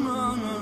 aman aman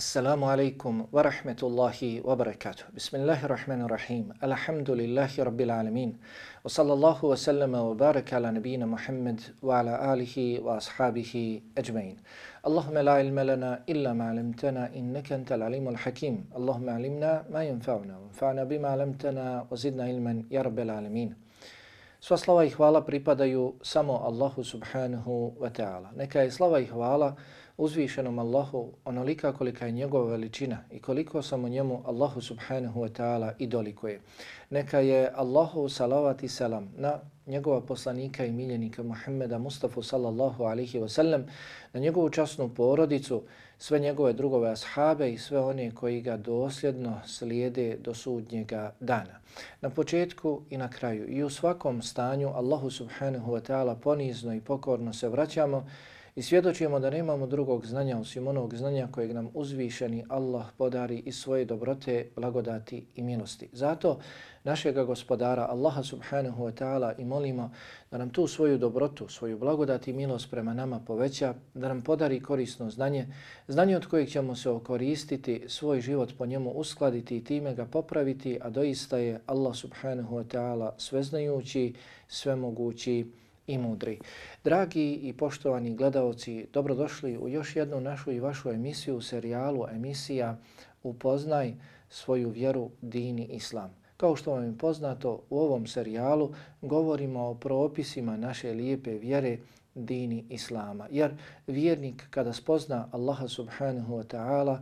Assalamu alaikum wa rahmetullahi wa barakatuh. Bismillahirrahmanirrahim. Alhamdulillahi rabbil alamin. Wa sallallahu wa sallama wa baraka ala nabina Muhammad wa ala alihi wa ashabihi ajmain. Allahumma la ilma lana illa ma alimtana innaka antal alimul hakim. Allahumma alimna ma yanfa'una wa anfa'na bima alimtana wa zidna ilman ya rabbil alamin. Sva slava i hvala pripadaju samo Allahu subhanahu wa ta'ala. Neka je slava i hvala uzvišenom Allahu onolika kolika je njegova veličina i koliko samo njemu Allahu subhanahu wa ta'ala i dolikuje. Neka je Allahu salavat i selam na njegova poslanika i miljenika Muhammeda Mustafa sallallahu alihi wa sallam, na njegovu časnu porodicu, sve njegove drugove ashabe i sve one koji ga dosljedno slijede do sudnjega dana. Na početku i na kraju i u svakom stanju Allahu subhanahu wa ta'ala ponizno i pokorno se vraćamo I svjedočimo da nemamo drugog znanja osim onog znanja kojeg nam uzvišeni Allah podari iz svoje dobrote, blagodati i milosti. Zato našega gospodara Allaha subhanahu wa ta'ala i molimo da nam tu svoju dobrotu, svoju blagodat i milost prema nama poveća, da nam podari korisno znanje, znanje od kojeg ćemo se okoristiti, svoj život po njemu uskladiti i time ga popraviti, a doista je Allah subhanahu wa ta'ala sveznajući, svemogući, i mudri. Dragi i poštovani gledalci, dobrodošli u još jednu našu i vašu emisiju, u serijalu emisija Upoznaj svoju vjeru, dini, islam. Kao što vam je poznato, u ovom serijalu govorimo o propisima naše lijepe vjere, dini, islama. Jer vjernik kada spozna Allaha subhanahu wa ta'ala,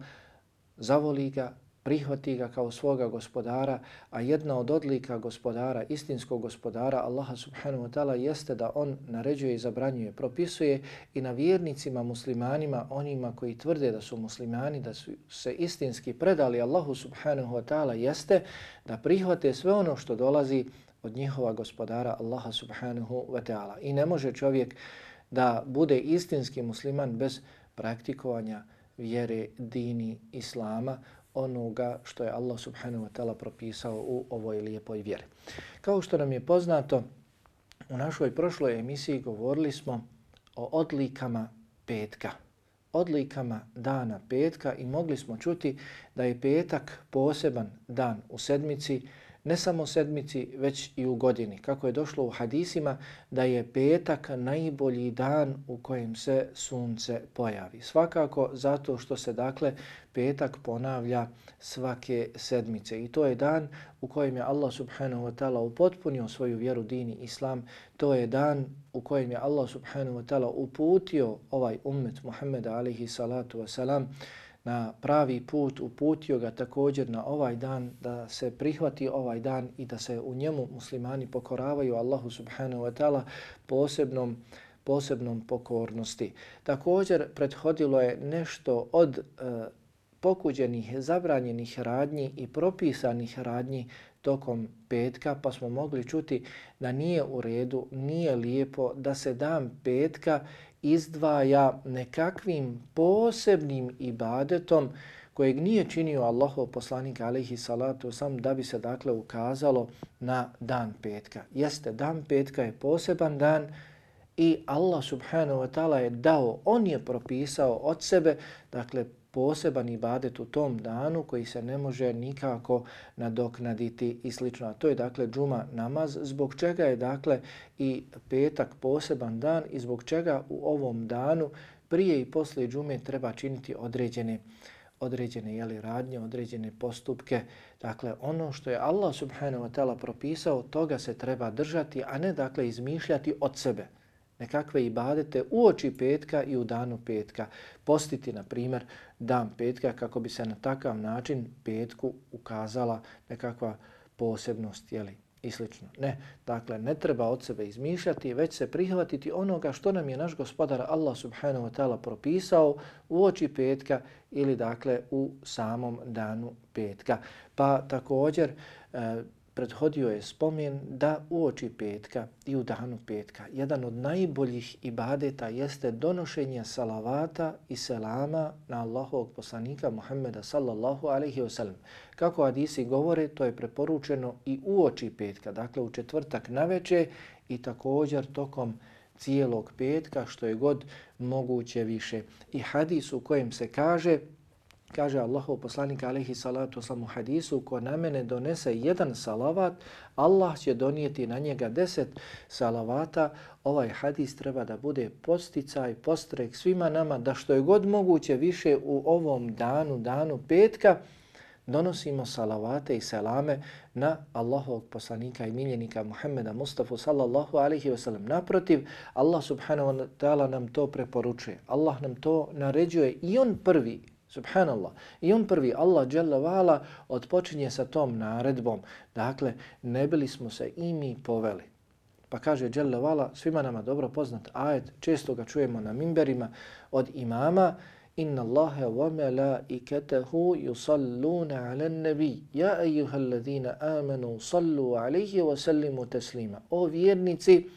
zavoli ga, prihvati ga kao svoga gospodara, a jedna od odlika gospodara, istinskog gospodara, Allaha subhanahu wa ta'ala, jeste da on naređuje i zabranjuje, propisuje i na vjernicima, muslimanima, onima koji tvrde da su muslimani, da su se istinski predali Allahu subhanahu wa ta'ala, jeste da prihvate sve ono što dolazi od njihova gospodara, Allaha subhanahu wa ta'ala. I ne može čovjek da bude istinski musliman bez praktikovanja vjere, dini, islama, onoga što je Allah subhanahu wa ta'ala propisao u ovoj lijepoj vjeri. Kao što nam je poznato, u našoj prošloj emisiji govorili smo o odlikama petka. Odlikama dana petka i mogli smo čuti da je petak poseban dan u sedmici, ne samo sedmici, već i u godini. Kako je došlo u hadisima da je petak najbolji dan u kojem se sunce pojavi. Svakako zato što se dakle petak ponavlja svake sedmice. I to je dan u kojem je Allah subhanahu wa ta'ala upotpunio svoju vjeru dini islam. To je dan u kojem je Allah subhanahu wa ta'ala uputio ovaj ummet Muhammeda alaihi salatu wa salam na pravi put, uputio ga također na ovaj dan, da se prihvati ovaj dan i da se u njemu muslimani pokoravaju Allahu subhanahu wa ta'ala posebnom, posebnom pokornosti. Također prethodilo je nešto od e, pokuđenih, zabranjenih radnji i propisanih radnji tokom petka, pa smo mogli čuti da nije u redu, nije lijepo da se dan petka izdvaja nekakvim posebnim ibadetom kojeg nije činio Allahov poslanik alaihi salatu sam da bi se dakle ukazalo na dan petka. Jeste, dan petka je poseban dan i Allah subhanahu wa ta'ala je dao, on je propisao od sebe, dakle poseban ibadet u tom danu koji se ne može nikako nadoknaditi i slično. A to je dakle džuma namaz, zbog čega je dakle i petak poseban dan i zbog čega u ovom danu prije i poslije džume treba činiti određene određene jeli, radnje, određene postupke. Dakle, ono što je Allah subhanahu wa ta'ala propisao, toga se treba držati, a ne dakle izmišljati od sebe nekakve ibadete u oči petka i u danu petka. Postiti, na primjer, dan petka kako bi se na takav način petku ukazala nekakva posebnost, jeli, i slično. Ne, dakle, ne treba od sebe izmišljati, već se prihvatiti onoga što nam je naš gospodar Allah subhanahu wa ta'ala propisao u oči petka ili dakle u samom danu petka. Pa također, e, prethodio je spomen da u oči petka i u danu petka jedan od najboljih ibadeta jeste donošenje salavata i selama na Allahovog poslanika Muhammeda sallallahu alaihi wasallam. Kako hadisi govore, to je preporučeno i u oči petka, dakle u četvrtak na večer i također tokom cijelog petka, što je god moguće više. I hadis u kojem se kaže Kaže Allahov poslanik alaihi salatu oslam u hadisu, ko na mene donese jedan salavat, Allah će donijeti na njega deset salavata. Ovaj hadis treba da bude posticaj, postrek svima nama da što je god moguće više u ovom danu, danu petka, donosimo salavate i selame na Allahovog poslanika i miljenika Muhammeda Mustafa sallallahu alaihi wasallam. Naprotiv, Allah subhanahu wa ta'ala nam to preporučuje. Allah nam to naređuje i on prvi Subhanallah. I on prvi, Allah dželavala, odpočinje sa tom naredbom. Dakle, ne bili smo se i mi poveli. Pa kaže dželavala, svima nama dobro poznat ajet, često ga čujemo na mimberima od imama, Inna Allahe wa melaikatahu yusalluna ala nabi. Ja ejuhal ladhina amanu sallu alaihi wa sallimu taslima. O vjernici,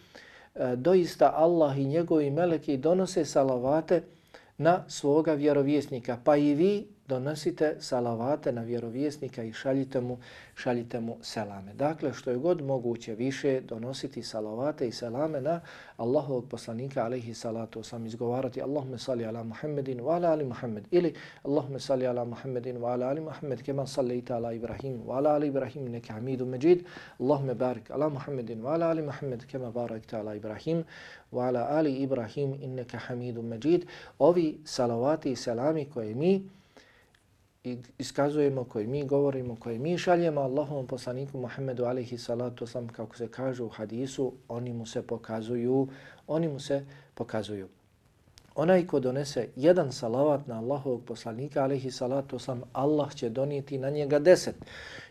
e, doista Allah i njegovi meleki donose salavate na svoga vjerovjesnika. Pa i vi donosite salavate na vjerovjesnika i šaljite mu, šaljite mu selame. Dakle, što je god moguće više donositi salavate i selame na Allahovog poslanika, alaihi salatu osam, izgovarati Allahumma salli ala Muhammedin wa ala ali Muhammed ili Allahumma salli ala Muhammedin wa ala ali Muhammed kema sallaita ala Ibrahim wa ala ali Ibrahim neke hamidu međid Allahumma barik ala Muhammedin wa ala ali Muhammed kema barakta ala Ibrahim wa ala ali Ibrahim inneke hamidu međid ovi salavati i selami koje mi i iskazujemo, koji mi govorimo, koji mi šaljemo Allahovom poslaniku Muhammedu alaihi salatu sam, kako se kaže u hadisu, oni mu se pokazuju, oni mu se pokazuju. Onaj ko donese jedan salavat na Allahovog poslanika alaihi salatu sam, Allah će donijeti na njega deset.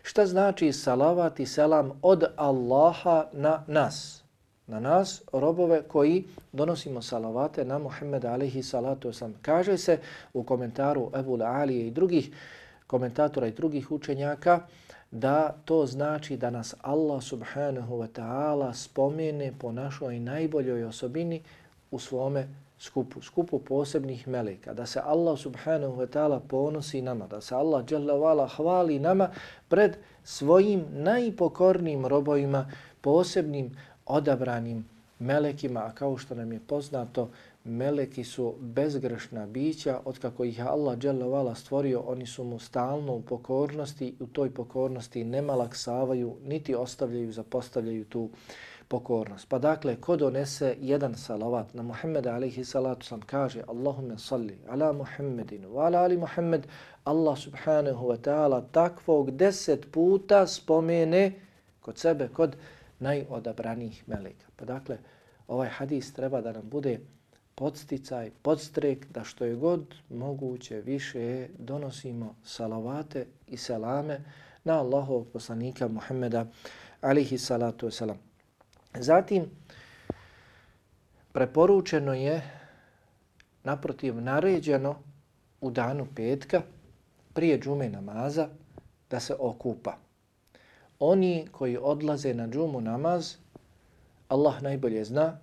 Šta znači salavat i selam od Allaha na nas? Na nas, robove koji donosimo salavate na Muhammeda alaihi salatu wasalam. Kaže se u komentaru Ebu Alije i drugih komentatora i drugih učenjaka da to znači da nas Allah subhanahu wa ta'ala spomene po našoj najboljoj osobini u svome skupu, skupu posebnih meleka, da se Allah subhanahu wa ta'ala ponosi nama, da se Allah dželle hvali nama pred svojim najpokornijim robovima, posebnim odabranim melekima, a kao što nam je poznato, meleki su bezgrešna bića, od kako ih Allah dželle stvorio, oni su mu stalno u pokornosti i u toj pokornosti ne malaksavaju, niti ostavljaju, zapostavljaju tu pokornost. Pa dakle, ko donese jedan salavat na Muhammeda alaihi salatu sam kaže Allahumme salli ala Muhammedinu wa ala ali Muhammed, Allah subhanahu wa ta'ala takvog deset puta spomene kod sebe, kod najodabranijih meleka. Pa dakle, ovaj hadis treba da nam bude podsticaj, podstrek da što je god moguće više donosimo salavate i selame na Allahovog poslanika Muhammeda alihi salatu wasalam. Zatim, preporučeno je, naprotiv, naređeno u danu petka prije džume namaza da se okupa oni koji odlaze na džumu namaz, Allah najbolje zna,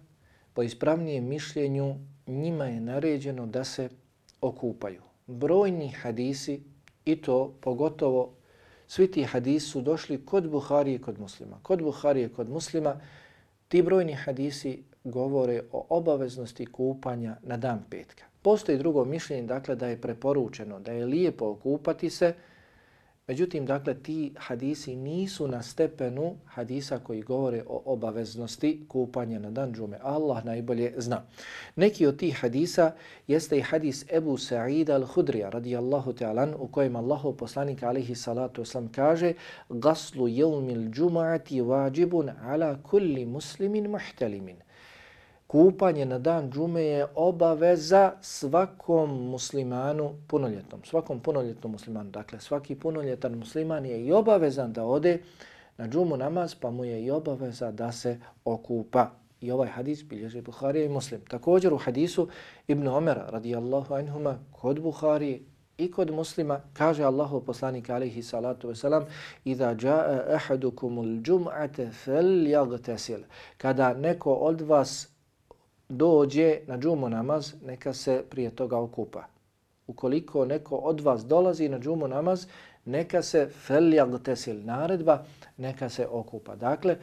po ispravnijem mišljenju njima je naređeno da se okupaju. Brojni hadisi, i to pogotovo svi ti hadisi su došli kod Buhari i kod muslima. Kod Buhari i kod muslima ti brojni hadisi govore o obaveznosti kupanja na dan petka. Postoji drugo mišljenje, dakle, da je preporučeno, da je lijepo okupati se Međutim, dakle, ti hadisi nisu na stepenu hadisa koji govore o obaveznosti kupanja na dan džume. Allah najbolje zna. Neki od tih hadisa jeste i hadis Ebu Sa'ida al-Hudrija radijallahu ta'alan u kojem Allahu poslanik alihi salatu oslam kaže Gaslu jevmil džuma'ati vađibun ala kulli muslimin muhtalimin kupanje na dan džume je obaveza svakom muslimanu punoljetnom. Svakom punoljetnom muslimanu. Dakle, svaki punoljetan musliman je i obavezan da ode na džumu namaz, pa mu je i obaveza da se okupa. I ovaj hadis bilježi Buharija i Muslim. Također u hadisu Ibn Omera radijallahu anhuma kod Buharije i kod muslima kaže Allahu poslanik alejhi salatu wasalam iza jaa ahadukumul jum'ata falyaghtasil kada neko od vas dođe na džumu namaz, neka se prije toga okupa. Ukoliko neko od vas dolazi na džumu namaz, neka se feljag tesil naredba, neka se okupa. Dakle,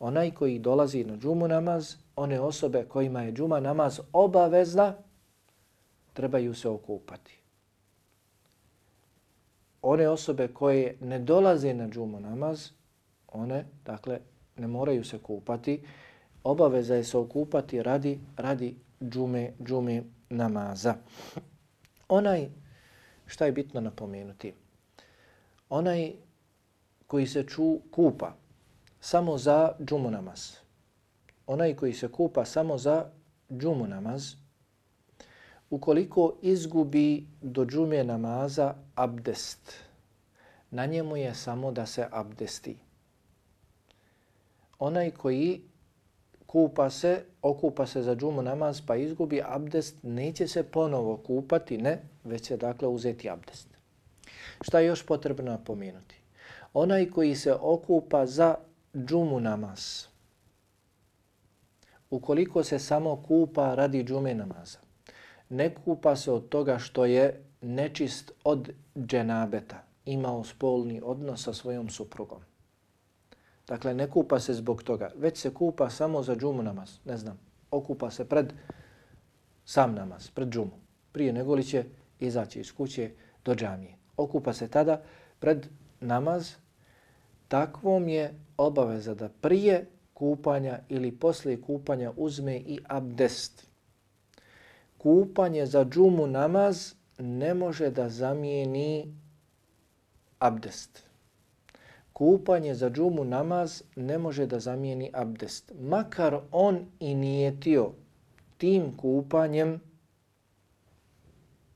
onaj koji dolazi na džumu namaz, one osobe kojima je džuma namaz obavezna, trebaju se okupati. One osobe koje ne dolaze na džumu namaz, one, dakle, ne moraju se kupati, obaveza je se okupati radi, radi džume, džume namaza. Onaj, šta je bitno napomenuti, onaj koji se ču, kupa samo za džumu namaz, onaj koji se kupa samo za džumu namaz, ukoliko izgubi do džume namaza abdest, na njemu je samo da se abdesti. Onaj koji kupa se, okupa se za džumu namaz pa izgubi abdest, neće se ponovo kupati, ne, već će dakle uzeti abdest. Šta je još potrebno napomenuti? Onaj koji se okupa za džumu namaz, ukoliko se samo kupa radi džume namaza, ne kupa se od toga što je nečist od dženabeta, imao spolni odnos sa svojom suprugom. Dakle, ne kupa se zbog toga, već se kupa samo za džumu namaz. Ne znam, okupa se pred sam namaz, pred džumu. Prije nego li će izaći iz kuće do džamije. Okupa se tada pred namaz. Takvom je obaveza da prije kupanja ili poslije kupanja uzme i abdest. Kupanje za džumu namaz ne može da zamijeni abdest kupanje za džumu namaz ne može da zamijeni abdest. Makar on i nijetio tim kupanjem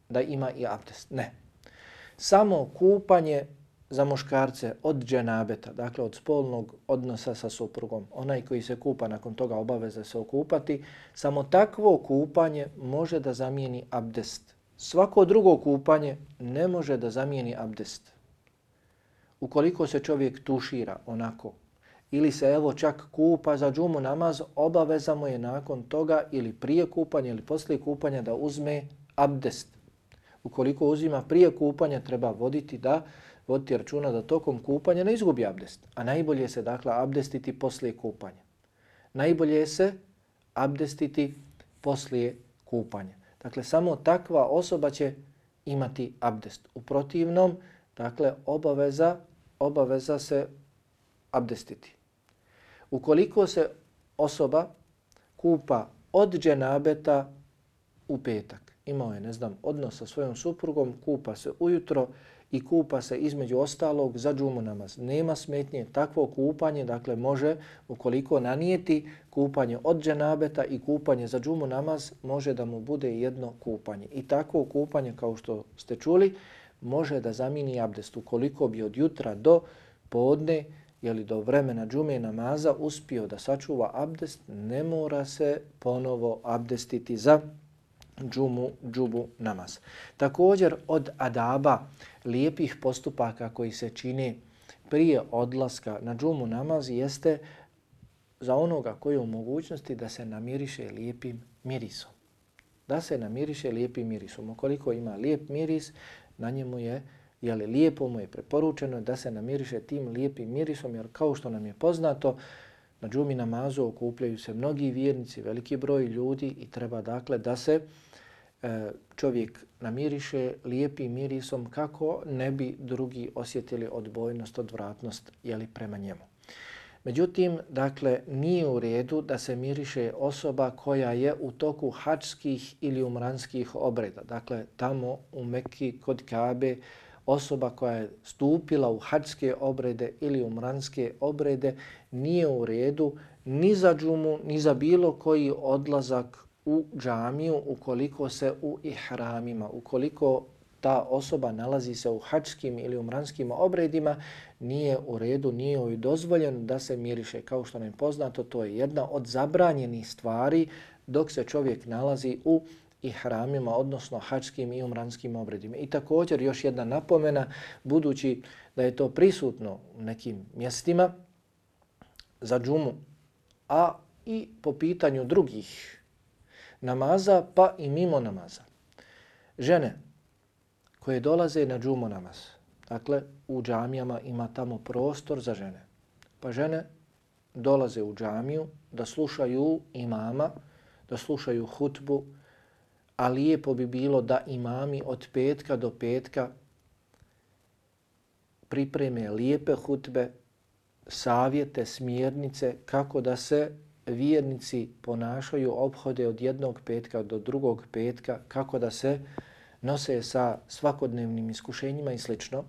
da ima i abdest. Ne. Samo kupanje za muškarce od dženabeta, dakle od spolnog odnosa sa suprugom, onaj koji se kupa nakon toga obaveza se okupati, samo takvo kupanje može da zamijeni abdest. Svako drugo kupanje ne može da zamijeni abdest ukoliko se čovjek tušira onako ili se evo čak kupa za džumu namaz, obaveza mu je nakon toga ili prije kupanja ili poslije kupanja da uzme abdest. Ukoliko uzima prije kupanja, treba voditi da voditi računa da tokom kupanja ne izgubi abdest. A najbolje se dakle abdestiti poslije kupanja. Najbolje se abdestiti poslije kupanja. Dakle, samo takva osoba će imati abdest. U protivnom, Dakle, obaveza, obaveza se abdestiti. Ukoliko se osoba kupa od dženabeta u petak, imao je, ne znam, odnos sa svojom suprugom, kupa se ujutro i kupa se između ostalog za džumu namaz. Nema smetnje takvo kupanje, dakle može, ukoliko nanijeti kupanje od dženabeta i kupanje za džumu namaz, može da mu bude jedno kupanje. I takvo kupanje, kao što ste čuli, može da zamini abdest ukoliko bi od jutra do podne ili do vremena džume namaza uspio da sačuva abdest, ne mora se ponovo abdestiti za džumu, džubu namaz. Također od adaba lijepih postupaka koji se čini prije odlaska na džumu namaz jeste za onoga koji je u mogućnosti da se namiriše lijepim mirisom. Da se namiriše lijepim mirisom. Ukoliko ima lijep miris, na njemu je, jeli lijepo mu je preporučeno da se namiriše tim lijepim mirisom, jer kao što nam je poznato, na džumi namazu okupljaju se mnogi vjernici, veliki broj ljudi i treba dakle da se e, čovjek namiriše lijepim mirisom kako ne bi drugi osjetili odbojnost, odvratnost jeli, prema njemu. Međutim, dakle, nije u redu da se miriše osoba koja je u toku hačskih ili umranskih obreda. Dakle, tamo u Mekki kod Kabe osoba koja je stupila u hačske obrede ili umranske obrede nije u redu ni za džumu, ni za bilo koji odlazak u džamiju ukoliko se u ihramima, ukoliko ta osoba nalazi se u hačskim ili umranskim obredima, nije u redu, nije joj dozvoljeno da se miriše. Kao što nam je poznato, to je jedna od zabranjenih stvari dok se čovjek nalazi u ihramima, odnosno hačskim i umranskim obredima. I također još jedna napomena, budući da je to prisutno u nekim mjestima za džumu, a i po pitanju drugih namaza, pa i mimo namaza. Žene koje dolaze na džumu namaz, dakle u džamijama ima tamo prostor za žene, pa žene dolaze u džamiju da slušaju imama, da slušaju hutbu, a lijepo bi bilo da imami od petka do petka pripreme lijepe hutbe, savjete, smjernice kako da se vjernici ponašaju obhode od jednog petka do drugog petka, kako da se nose sa svakodnevnim iskušenjima i slično,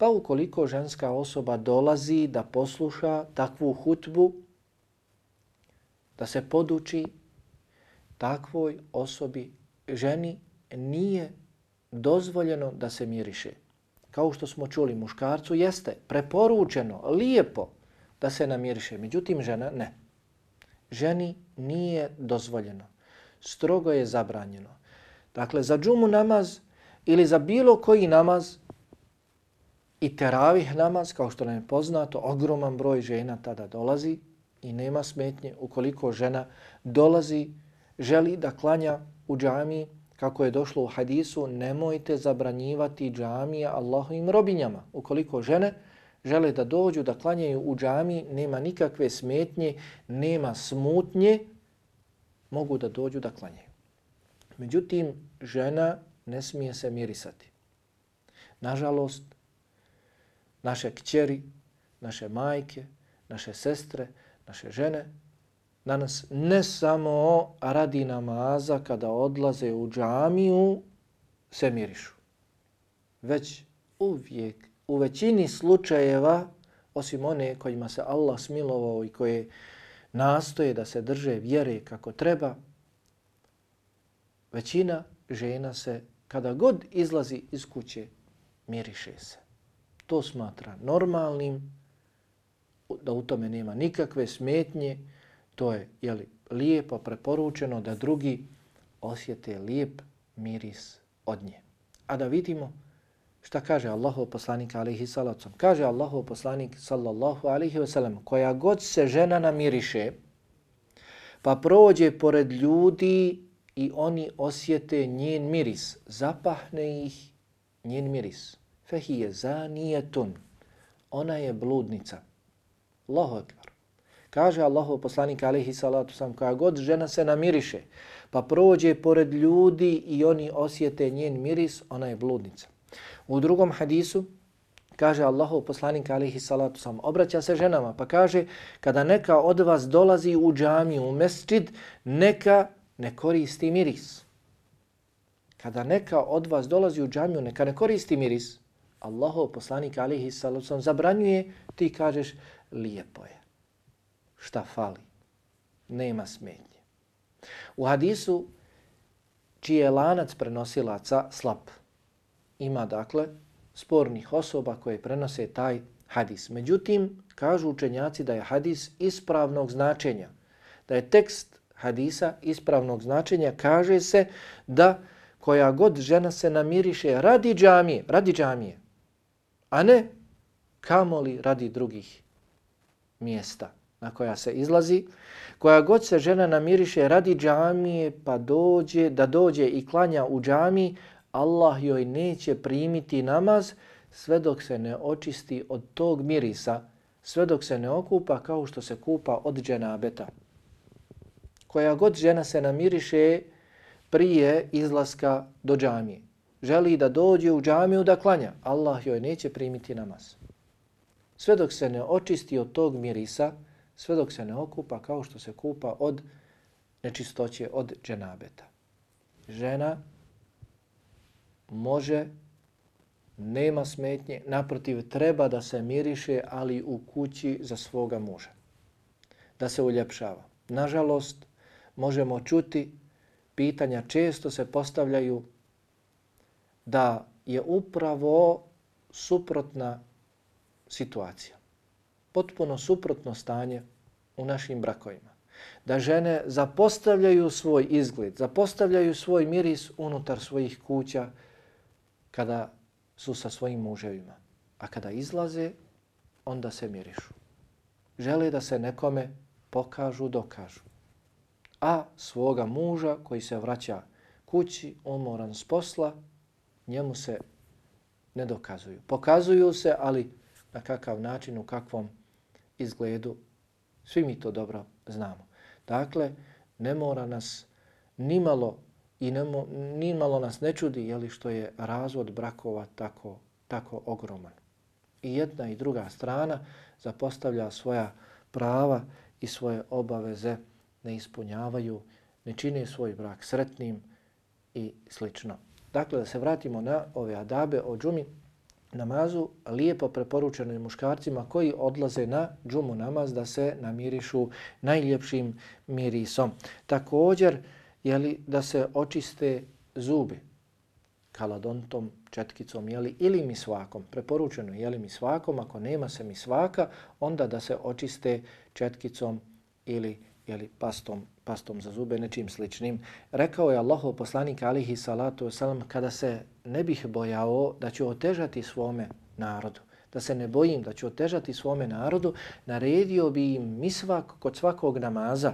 Pa ukoliko ženska osoba dolazi da posluša takvu hutbu, da se poduči takvoj osobi, ženi, nije dozvoljeno da se miriše. Kao što smo čuli, muškarcu jeste preporučeno, lijepo da se namiriše. Međutim, žena ne ženi nije dozvoljeno. Strogo je zabranjeno. Dakle, za džumu namaz ili za bilo koji namaz i teravih namaz, kao što nam je poznato, ogroman broj žena tada dolazi i nema smetnje ukoliko žena dolazi, želi da klanja u džamiji, kako je došlo u hadisu, nemojte zabranjivati džamije Allahovim robinjama. Ukoliko žene žele da dođu, da klanjaju u džami, nema nikakve smetnje, nema smutnje, mogu da dođu da klanjaju. Međutim, žena ne smije se mirisati. Nažalost, naše kćeri, naše majke, naše sestre, naše žene, danas ne samo radi namaza kada odlaze u džamiju, se mirišu. Već uvijek u većini slučajeva, osim one kojima se Allah smilovao i koje nastoje da se drže vjere kako treba, većina žena se, kada god izlazi iz kuće, miriše se. To smatra normalnim, da u tome nema nikakve smetnje, to je jeli, lijepo preporučeno da drugi osjete lijep miris od nje. A da vidimo Šta kaže Allahov poslanik alaihi salacom? Kaže Allahov poslanik sallallahu alaihi wasallam, koja god se žena namiriše, pa prođe pored ljudi i oni osjete njen miris, zapahne ih njen miris. Fehije zanijetun, ona je bludnica. Allahu akbar. Kaže Allahov poslanik alaihi salatu sam, koja god žena se namiriše, pa prođe pored ljudi i oni osjete njen miris, ona je bludnica. U drugom hadisu kaže Allahov poslanik alaihi salatu sam, obraća se ženama pa kaže kada neka od vas dolazi u džamiju, u mesčid, neka ne koristi miris. Kada neka od vas dolazi u džamiju, neka ne koristi miris. Allahov poslanik alihi salatu zabranjuje, ti kažeš lijepo je. Šta fali? Nema smetnje. U hadisu čiji je lanac prenosilaca slab, ima dakle spornih osoba koje prenose taj hadis. Međutim, kažu učenjaci da je hadis ispravnog značenja, da je tekst hadisa ispravnog značenja, kaže se da koja god žena se namiriše radi džamije, radi džamije, a ne kamoli radi drugih mjesta na koja se izlazi, koja god se žena namiriše radi džamije pa dođe, da dođe i klanja u džamiji, Allah joj neće primiti namaz sve dok se ne očisti od tog mirisa, sve dok se ne okupa kao što se kupa od dženabeta. Koja god žena se namiriše, prije izlaska do džamije. Želi da dođe u džamiju da klanja. Allah joj neće primiti namaz. Sve dok se ne očisti od tog mirisa, sve dok se ne okupa kao što se kupa od nečistoće, od dženabeta. Žena može, nema smetnje, naprotiv treba da se miriše, ali u kući za svoga muža. Da se uljepšava. Nažalost, možemo čuti pitanja često se postavljaju da je upravo suprotna situacija. Potpuno suprotno stanje u našim brakovima. Da žene zapostavljaju svoj izgled, zapostavljaju svoj miris unutar svojih kuća kada su sa svojim muževima. A kada izlaze, onda se mirišu. Žele da se nekome pokažu, dokažu. A svoga muža koji se vraća kući, umoran s posla, njemu se ne dokazuju. Pokazuju se, ali na kakav način, u kakvom izgledu, svi mi to dobro znamo. Dakle, ne mora nas nimalo i ne mo, ni nas ne čudi je li što je razvod brakova tako, tako ogroman. I jedna i druga strana zapostavlja svoja prava i svoje obaveze, ne ispunjavaju, ne čine svoj brak sretnim i slično. Dakle, da se vratimo na ove adabe o džumi namazu, lijepo preporučeno je muškarcima koji odlaze na džumu namaz da se namirišu najljepšim mirisom. Također, jeli, da se očiste zubi kaladontom, četkicom jeli, ili misvakom. Preporučeno je li misvakom, ako nema se misvaka, onda da se očiste četkicom ili jeli, pastom, pastom za zube, nečim sličnim. Rekao je Allahov poslanik alihi salatu wasalam kada se ne bih bojao da ću otežati svome narodu, da se ne bojim da ću otežati svome narodu, naredio bi im misvak kod svakog namaza.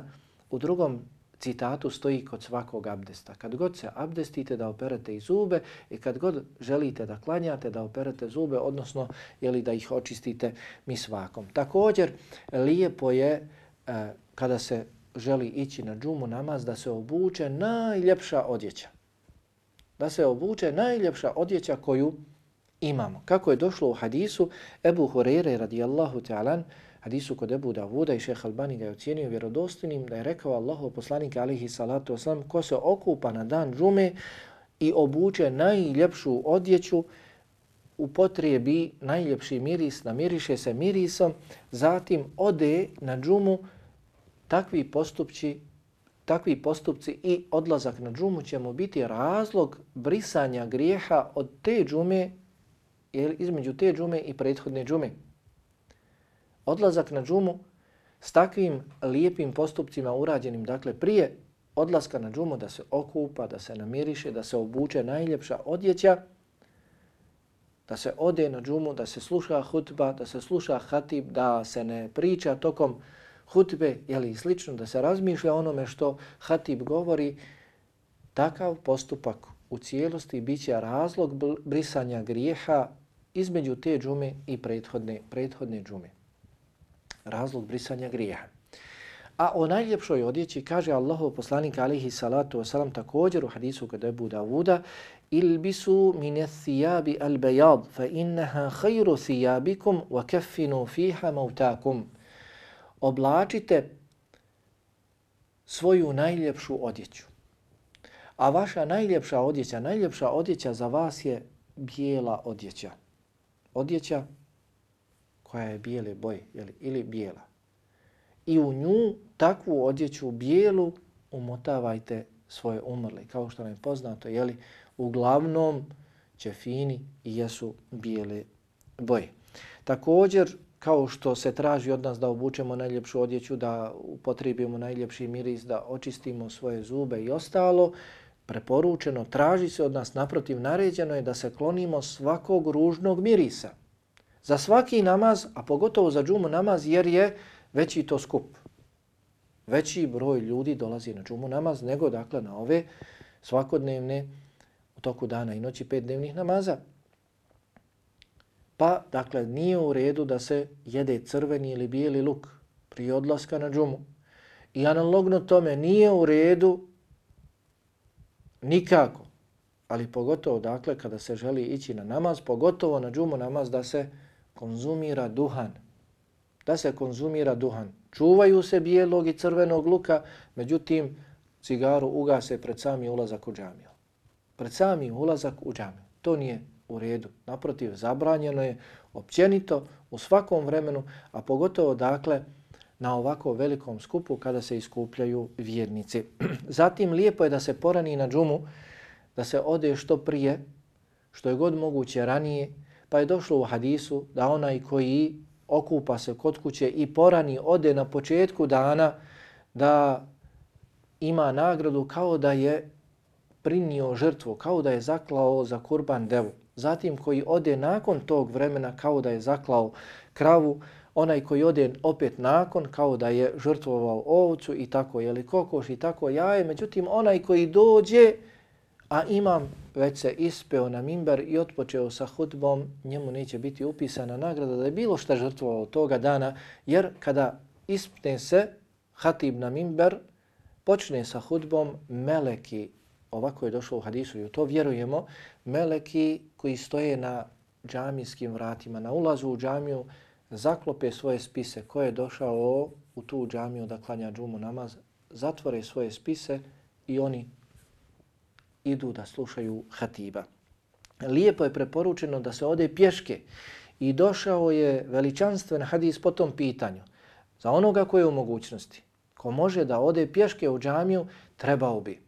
U drugom citatu stoji kod svakog abdesta. Kad god se abdestite da operete i zube i kad god želite da klanjate da operete zube, odnosno jeli da ih očistite misvakom. Također, lijepo je e, kada se želi ići na džumu namaz da se obuče najljepša odjeća. Da se obuče najljepša odjeća koju imamo. Kako je došlo u hadisu Ebu Hurere radijallahu ta'alan, hadisu kod Ebu Davuda i šeha Albani ga je ocjenio vjerodostinim da je rekao Allahu poslanik alihi salatu wasalam ko se okupa na dan džume i obuče najljepšu odjeću u potrebi najljepši miris, namiriše se mirisom, zatim ode na džumu takvi postupci, takvi postupci i odlazak na džumu će mu biti razlog brisanja grijeha od te džume, između te džume i prethodne džume. Odlazak na džumu s takvim lijepim postupcima urađenim, dakle prije odlaska na džumu da se okupa, da se namiriše, da se obuče najljepša odjeća, da se ode na džumu, da se sluša hutba, da se sluša hatib, da se ne priča tokom hutbe ili slično, da se razmišlja onome što hatib govori, takav postupak u cijelosti bit će razlog brisanja grijeha između te džume i prethodne, prethodne džume. Razlog brisanja grijeha. A o najljepšoj odjeći kaže Allahov poslanik alihi salatu wasalam također u hadisu kod Ebu Davuda ilbisu mine thijabi al bejad fa innaha khayru thijabikum wa keffinu fiha mautakum oblačite svoju najljepšu odjeću. A vaša najljepša odjeća, najljepša odjeća za vas je bijela odjeća. Odjeća koja je bijele boje ili, ili bijela. I u nju takvu odjeću bijelu umotavajte svoje umrle. Kao što nam je poznato, jeli, uglavnom će fini i jesu bijele boje. Također, kao što se traži od nas da obučemo najljepšu odjeću, da upotrijebimo najljepši miris, da očistimo svoje zube i ostalo, preporučeno, traži se od nas, naprotiv, naređeno je da se klonimo svakog ružnog mirisa. Za svaki namaz, a pogotovo za džumu namaz, jer je veći to skup. Veći broj ljudi dolazi na džumu namaz nego dakle na ove svakodnevne u toku dana i noći pet dnevnih namaza. Pa, dakle, nije u redu da se jede crveni ili bijeli luk prije odlaska na džumu. I analogno tome nije u redu nikako, ali pogotovo dakle kada se želi ići na namaz, pogotovo na džumu namaz da se konzumira duhan. Da se konzumira duhan. Čuvaju se bijelog i crvenog luka, međutim cigaru ugase pred sami ulazak u džamiju. Pred sami ulazak u džamiju. To nije u redu. Naprotiv, zabranjeno je općenito u svakom vremenu, a pogotovo dakle na ovako velikom skupu kada se iskupljaju vjernici. Zatim lijepo je da se porani na džumu, da se ode što prije, što je god moguće ranije, pa je došlo u hadisu da onaj koji okupa se kod kuće i porani ode na početku dana da ima nagradu kao da je prinio žrtvu, kao da je zaklao za kurban devu. Zatim koji ode nakon tog vremena kao da je zaklao kravu, onaj koji ode opet nakon kao da je žrtvovao ovcu i tako jeli kokoš i tako jaje. Međutim, onaj koji dođe, a imam već se ispeo na mimbar i otpočeo sa hudbom, njemu neće biti upisana nagrada da je bilo šta žrtvovao toga dana, jer kada ispne se hatib na mimbar, počne sa hudbom, meleki, ovako je došlo u hadisu i u to vjerujemo, meleki koji stoje na džamijskim vratima, na ulazu u džamiju, zaklope svoje spise ko je došao u tu džamiju da klanja džumu namaz, zatvore svoje spise i oni idu da slušaju hatiba. Lijepo je preporučeno da se ode pješke i došao je veličanstven hadis po tom pitanju. Za onoga koji je u mogućnosti, ko može da ode pješke u džamiju, trebao bi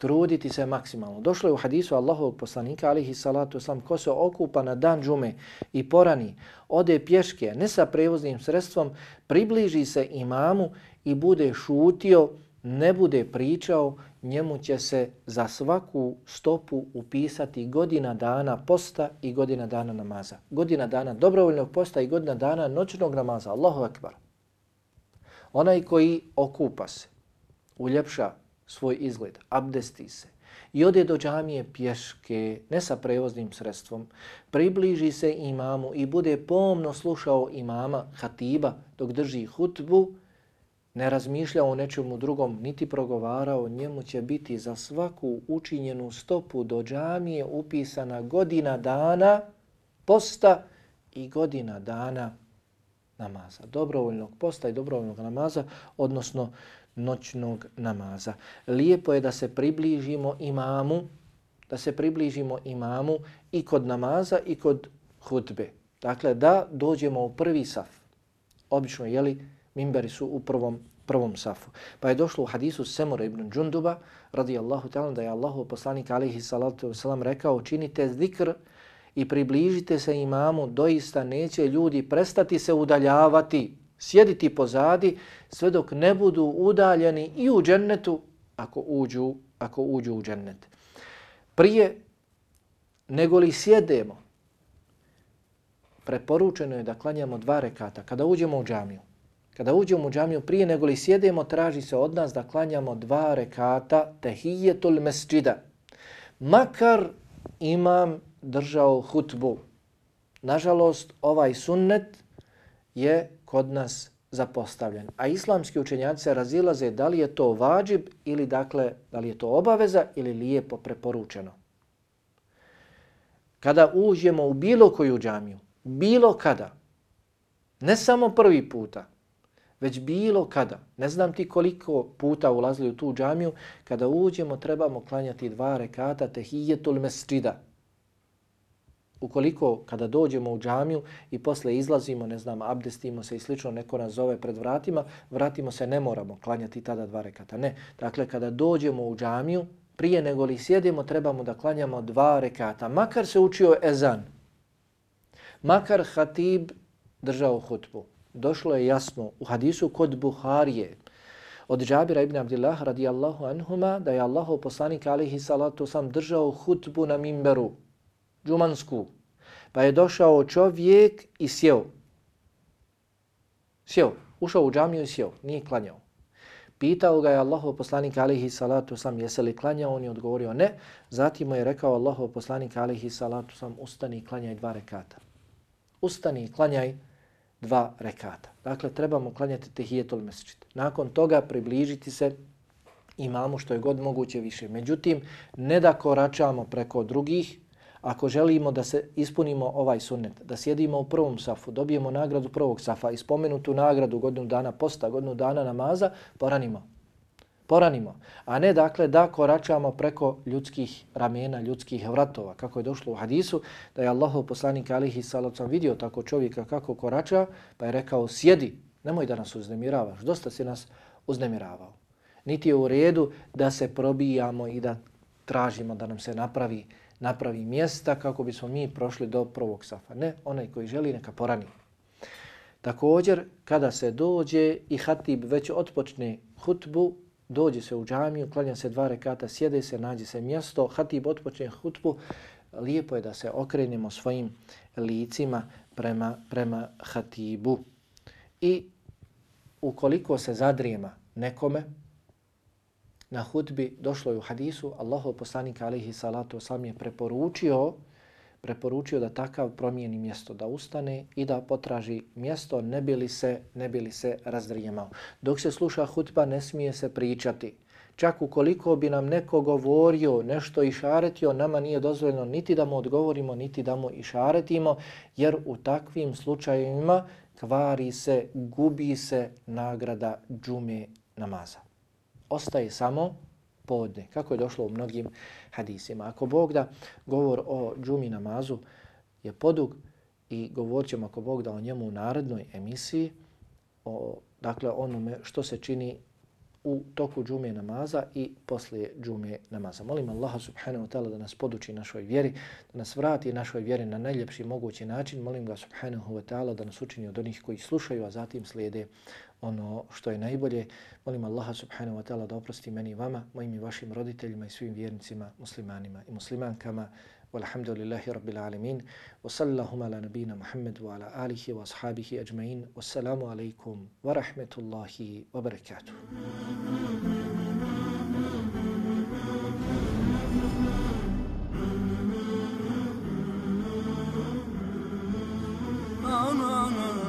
truditi se maksimalno. Došlo je u hadisu Allahovog poslanika, alihi salatu sam, ko se okupa na dan džume i porani, ode pješke, ne sa prevoznim sredstvom, približi se imamu i bude šutio, ne bude pričao, njemu će se za svaku stopu upisati godina dana posta i godina dana namaza. Godina dana dobrovoljnog posta i godina dana noćnog namaza. Allahu akbar. Onaj koji okupa se, uljepša svoj izgled, abdesti se i ode do džamije pješke, ne sa prevoznim sredstvom, približi se imamu i bude pomno slušao imama, hatiba, dok drži hutbu, ne razmišljao o nečemu drugom, niti progovarao, njemu će biti za svaku učinjenu stopu do džamije upisana godina dana posta i godina dana namaza. Dobrovoljnog posta i dobrovoljnog namaza, odnosno noćnog namaza. Lijepo je da se približimo imamu, da se približimo imamu i kod namaza i kod hutbe. Dakle, da dođemo u prvi saf. Obično, jeli, mimberi su u prvom, prvom safu. Pa je došlo u hadisu Semura ibn Džunduba, radijallahu ta'ala, da je Allahu poslanik alihi salatu wasalam rekao, činite zikr i približite se imamu, doista neće ljudi prestati se udaljavati sjediti pozadi sve dok ne budu udaljeni i u džennetu ako uđu, ako uđu u džennet. Prije nego li sjedemo, preporučeno je da klanjamo dva rekata kada uđemo u džamiju. Kada uđemo u džamiju, prije nego li sjedemo, traži se od nas da klanjamo dva rekata tehijetul mesđida. Makar imam držao hutbu. Nažalost, ovaj sunnet je kod nas zapostavljen. A islamski učenjaci se razilaze da li je to vađib ili dakle da li je to obaveza ili lijepo preporučeno. Kada uđemo u bilo koju džamiju, bilo kada, ne samo prvi puta, već bilo kada, ne znam ti koliko puta ulazili u tu džamiju, kada uđemo trebamo klanjati dva rekata tehijetul mesčida, ukoliko kada dođemo u džamiju i posle izlazimo, ne znam, abdestimo se i slično, neko nas zove pred vratima, vratimo se, ne moramo klanjati tada dva rekata. Ne. Dakle, kada dođemo u džamiju, prije nego li sjedimo, trebamo da klanjamo dva rekata. Makar se učio ezan, makar hatib držao hutbu. Došlo je jasno u hadisu kod Buharije, od Džabira ibn Abdillah radijallahu anhuma, da je Allahov poslanik alihi salatu sam držao hutbu na mimberu džumansku. Pa je došao čovjek i sjeo. Sjeo. Ušao u džamiju i sjeo. Nije klanjao. Pitao ga je Allahov poslanik alihi salatu sam jesi li klanjao? On je odgovorio ne. Zatim mu je rekao Allahov poslanik alihi salatu sam ustani i klanjaj dva rekata. Ustani i klanjaj dva rekata. Dakle, trebamo klanjati tehijetul mesečit. Nakon toga približiti se imamo što je god moguće više. Međutim, ne da koračamo preko drugih, ako želimo da se ispunimo ovaj sunnet, da sjedimo u prvom safu, dobijemo nagradu prvog safa i spomenutu nagradu godinu dana posta, godinu dana namaza, poranimo. Poranimo. A ne dakle da koračamo preko ljudskih ramena, ljudskih vratova. Kako je došlo u hadisu, da je Allahov poslanik alihi salacom vidio tako čovjeka kako korača, pa je rekao sjedi, nemoj da nas uznemiravaš, dosta si nas uznemiravao. Niti je u redu da se probijamo i da tražimo da nam se napravi napravi mjesta kako bismo mi prošli do prvog safa. Ne, onaj koji želi neka porani. Također, kada se dođe i hatib već otpočne hutbu, dođe se u džamiju, klanja se dva rekata, sjede se, nađe se mjesto, hatib otpočne hutbu, lijepo je da se okrenemo svojim licima prema, prema hatibu. I ukoliko se zadrijema nekome, na hutbi, došlo je u hadisu, Allahov poslanik alaihi salatu sam je preporučio, preporučio da takav promijeni mjesto, da ustane i da potraži mjesto, ne bili se, ne bili se razdrijemao. Dok se sluša hutba, ne smije se pričati. Čak ukoliko bi nam neko govorio, nešto išaretio, nama nije dozvoljeno niti da mu odgovorimo, niti da mu išaretimo, jer u takvim slučajevima kvari se, gubi se nagrada džume namaza ostaje samo podne, kako je došlo u mnogim hadisima. Ako Bog da govor o džumi namazu je podug i govorit ćemo ako Bog da o njemu u narednoj emisiji, o, dakle onome što se čini u toku džume namaza i poslije džume namaza. Molim Allaha subhanahu wa ta'ala da nas poduči našoj vjeri, da nas vrati našoj vjeri na najljepši mogući način. Molim ga subhanahu wa ta'ala da nas učini od onih koji slušaju, a zatim slijede ono što je najbolje. Molim Allaha subhanahu wa ta'ala da oprosti meni i vama, mojim i vašim roditeljima i svim vjernicima, muslimanima i muslimankama. Walhamdulillahi rabbil alemin. Wa sallahuma ala nabina Muhammed wa ala alihi wa ashabihi ajma'in. Wassalamu alaikum wa rahmetullahi wa barakatuh. No, no, no.